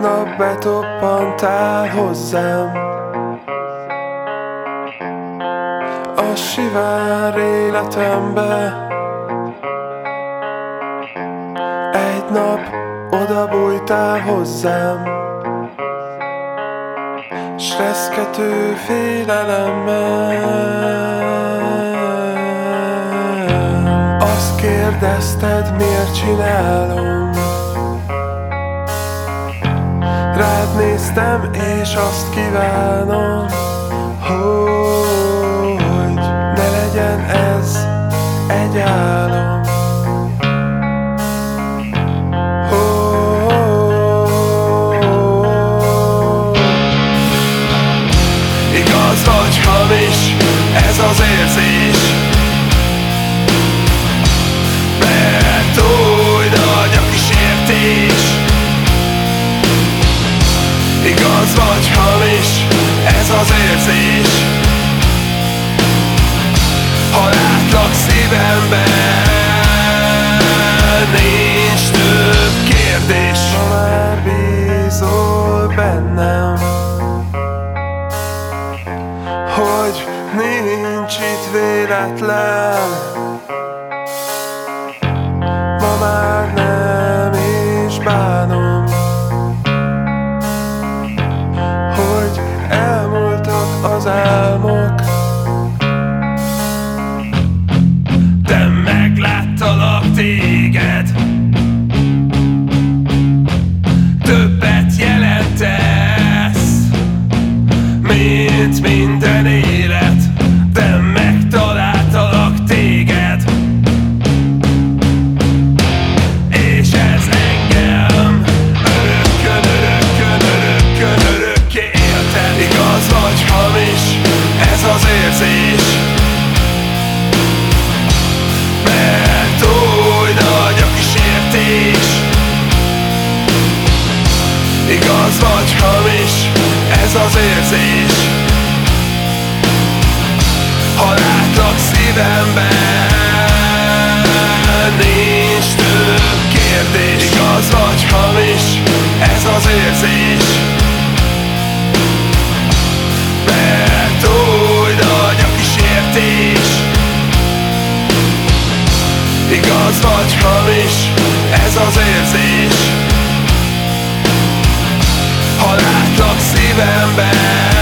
Feltoppantál hozzám. A sivár életembe. Egy nap oda bújtál hozzám. S reszkető félelemmel. Azt kérdezted, miért csinálom néztem és azt kívánom Hogy az érzés. Ha látlak szívemben Nincs több kérdés. Ha már bízol bennem Hogy nincs itt véletlen érzés. Ha látlak szívemben Nincs több kérdés Igaz vagy hamis, ez az érzés. Mert új nagy a kísértés. Igaz vagy hamis, ez az érzés Ha látlak szívemben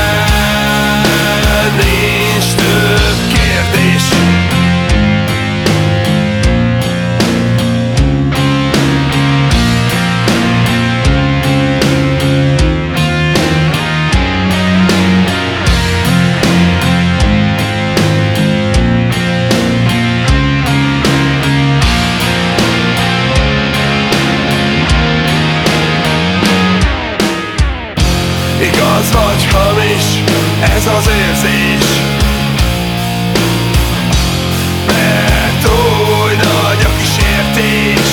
Igaz vagy hamis, ez az érzés. Mert nagy a kísértés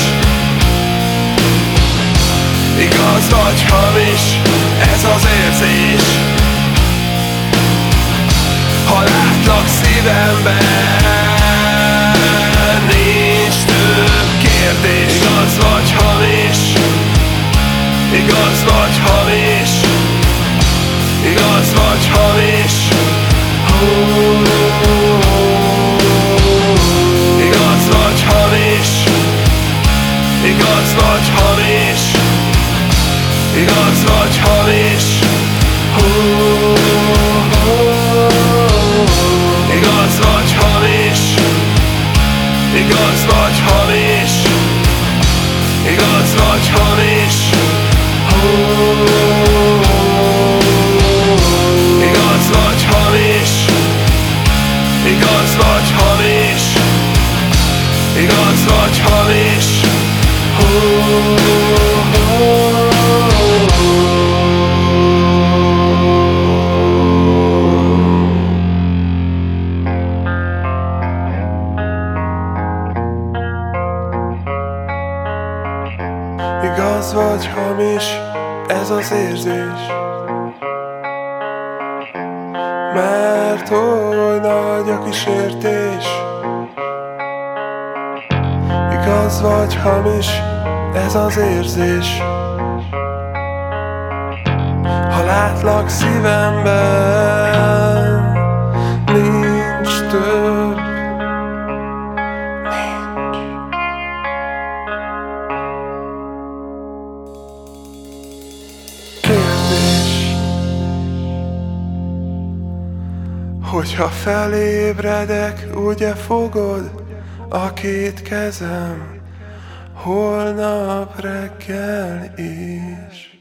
Igaz vagy hamis, ez az érzés. Ha látlak szívemben Nincs több kérdés. Igaz vagy hamis? Igaz vagy hamis Igaz vagy hamis Igaz vagy hamis. Igaz vagy hamis Igaz vagy hamis Igaz vagy hamis Hú. Igaz vagy hamis, ez az érzés. Mert oly nagy a kísértés. Igaz vagy hamis, ez az érzés. Ha látlak szívemben Hogyha felébredek, ugye fogod a két kezem? Holnap reggel is